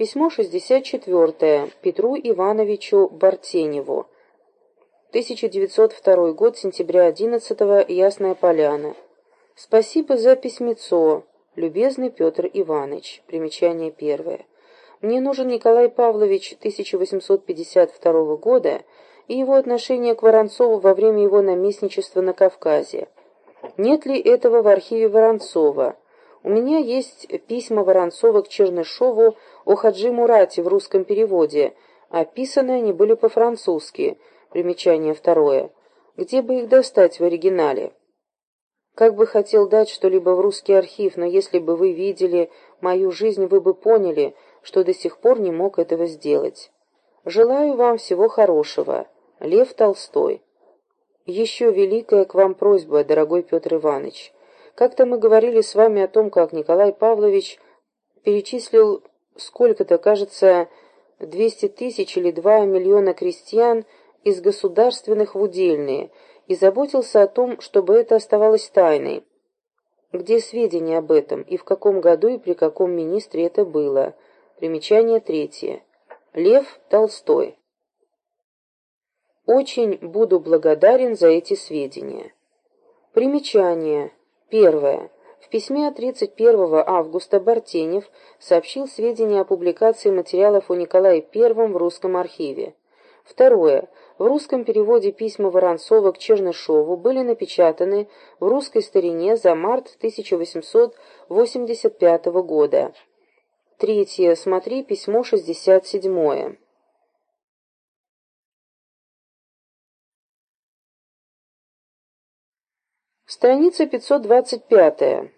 Письмо 64 Петру Ивановичу Бартеневу. 1902 год, сентября 11 Ясная Поляна. Спасибо за письмецо, любезный Петр Иванович. Примечание первое. Мне нужен Николай Павлович 1852 года и его отношение к Воронцову во время его наместничества на Кавказе. Нет ли этого в архиве Воронцова? У меня есть письма Воронцова к Чернышову о Хаджи Мурате в русском переводе. Описаны они были по-французски. Примечание второе. Где бы их достать в оригинале? Как бы хотел дать что-либо в русский архив, но если бы вы видели мою жизнь, вы бы поняли, что до сих пор не мог этого сделать. Желаю вам всего хорошего. Лев Толстой. Еще великая к вам просьба, дорогой Петр Иванович. Как-то мы говорили с вами о том, как Николай Павлович перечислил сколько-то, кажется, 200 тысяч или 2 миллиона крестьян из государственных в удельные, и заботился о том, чтобы это оставалось тайной. Где сведения об этом, и в каком году и при каком министре это было? Примечание третье. Лев Толстой. Очень буду благодарен за эти сведения. Примечание. Первое. В письме от 31 августа Бартенев сообщил сведения о публикации материалов о Николае I в русском архиве. Второе. В русском переводе письма Воронцова к Чернышову были напечатаны в русской старине за март 1885 года. Третье. Смотри письмо 67. Страница 525.